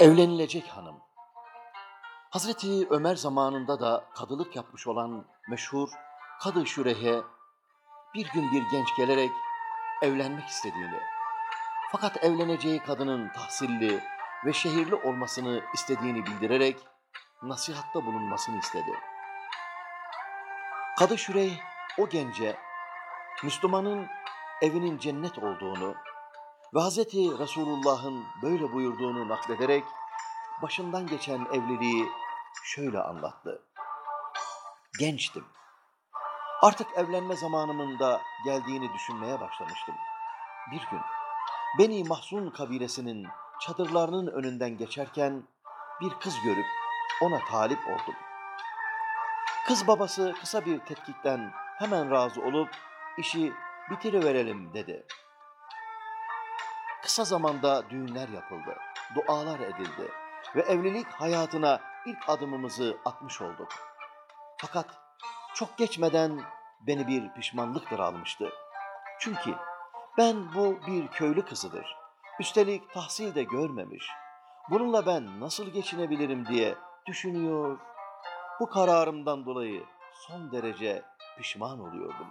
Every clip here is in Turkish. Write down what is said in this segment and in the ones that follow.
Evlenilecek hanım. Hazreti Ömer zamanında da kadılık yapmış olan meşhur Kadı Şürehe bir gün bir genç gelerek evlenmek istediğini, fakat evleneceği kadının tahsilli ve şehirli olmasını istediğini bildirerek nasihatta bulunmasını istedi. Kadı Şüreyh o gence Müslümanın evinin cennet olduğunu ve Hz. Resulullah'ın böyle buyurduğunu naklederek başından geçen evliliği şöyle anlattı. Gençtim. Artık evlenme zamanımın da geldiğini düşünmeye başlamıştım. Bir gün Beni Mahzun kabilesinin çadırlarının önünden geçerken bir kız görüp ona talip oldum. Kız babası kısa bir tetkikten hemen razı olup işi bitiriverelim dedi. Kısa zamanda düğünler yapıldı, dualar edildi ve evlilik hayatına ilk adımımızı atmış olduk. Fakat çok geçmeden beni bir pişmanlıktır almıştı. Çünkü ben bu bir köylü kızıdır. Üstelik tahsil de görmemiş. Bununla ben nasıl geçinebilirim diye düşünüyor. Bu kararımdan dolayı son derece pişman oluyordum.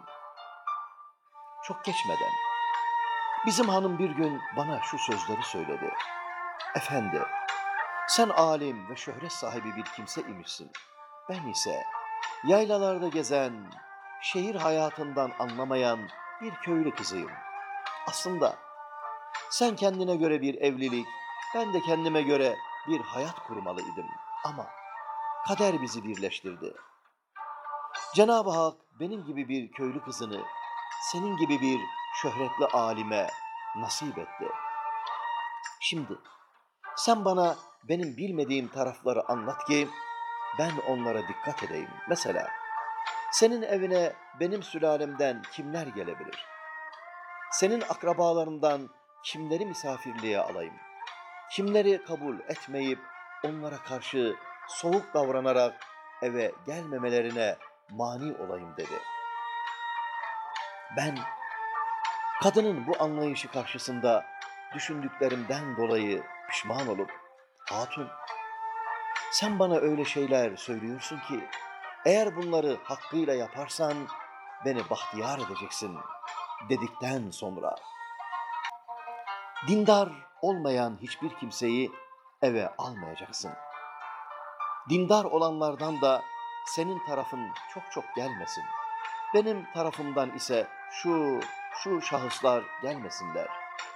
Çok geçmeden bizim hanım bir gün bana şu sözleri söyledi. Efendi, sen alim ve şöhret sahibi bir kimse imişsin. Ben ise yaylalarda gezen, şehir hayatından anlamayan bir köylü kızıyım. Aslında sen kendine göre bir evlilik, ben de kendime göre bir hayat kurmalıydım. Ama kader bizi birleştirdi. Cenab-ı Hak benim gibi bir köylü kızını senin gibi bir şöhretli alime nasip etti. Şimdi sen bana benim bilmediğim tarafları anlat ki ben onlara dikkat edeyim. Mesela senin evine benim sülalemden kimler gelebilir? Senin akrabalarından kimleri misafirliğe alayım? Kimleri kabul etmeyip onlara karşı soğuk davranarak eve gelmemelerine mani olayım dedi. Ben kadının bu anlayışı karşısında düşündüklerimden dolayı pişman olup hatun sen bana öyle şeyler söylüyorsun ki eğer bunları hakkıyla yaparsan beni bahtiyar edeceksin dedikten sonra dindar olmayan hiçbir kimseyi eve almayacaksın. Dindar olanlardan da senin tarafın çok çok gelmesin. Benim tarafımdan ise şu, şu şahıslar gelmesinler.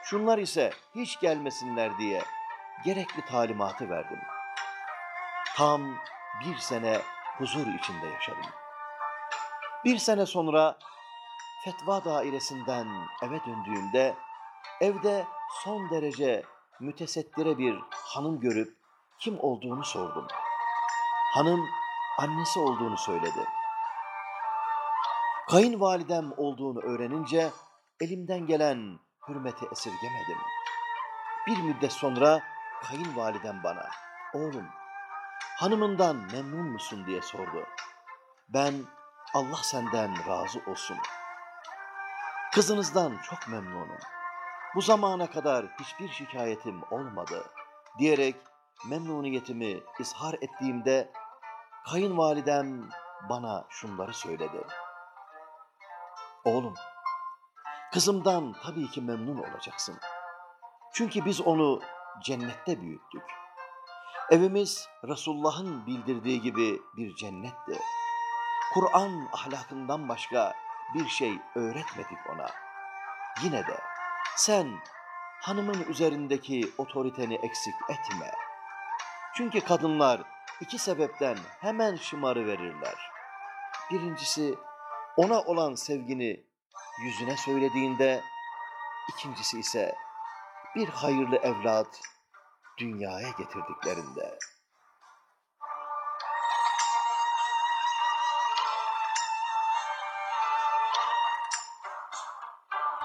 Şunlar ise hiç gelmesinler diye gerekli talimatı verdim. Tam bir sene huzur içinde yaşadım. Bir sene sonra fetva dairesinden eve döndüğümde evde son derece mütesettire bir hanım görüp kim olduğunu sordum. Hanım annesi olduğunu söyledi. Kayınvalidem olduğunu öğrenince elimden gelen hürmeti esirgemedim. Bir müddet sonra kayınvalidem bana, oğlum hanımından memnun musun diye sordu. Ben Allah senden razı olsun. Kızınızdan çok memnunum. Bu zamana kadar hiçbir şikayetim olmadı diyerek memnuniyetimi izhar ettiğimde kayınvalidem bana şunları söyledi. Oğlum, kızımdan tabii ki memnun olacaksın. Çünkü biz onu cennette büyüttük. Evimiz Resulullah'ın bildirdiği gibi bir cennetti. Kur'an ahlakından başka bir şey öğretmedik ona. Yine de sen hanımın üzerindeki otoriteni eksik etme. Çünkü kadınlar iki sebepten hemen şımarı verirler. Birincisi ona olan sevgini yüzüne söylediğinde, ikincisi ise bir hayırlı evlat dünyaya getirdiklerinde.